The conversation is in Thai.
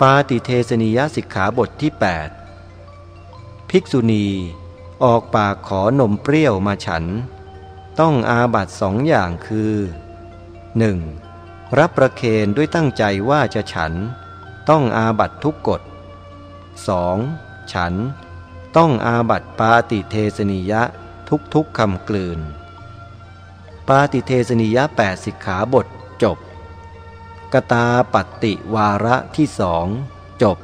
ปาติเทสนิยสิกขาบทที่ 8 ภิกษุณีออกปากขอนมเปรี้ยวมาฉัน ต้องอาบัตสองอย่างคือ 1. รับประเคนด้วยตั้งใจว่าจะฉัน ต้องอาบัตทุกกฎ 2. ฉัน ต้องอาบัตปาติเทสนิยะทุกทุกคำกลืน ปาติเทสนิยะแปดสิกขาบทจบ กตาปัตติวาระที่สองจบ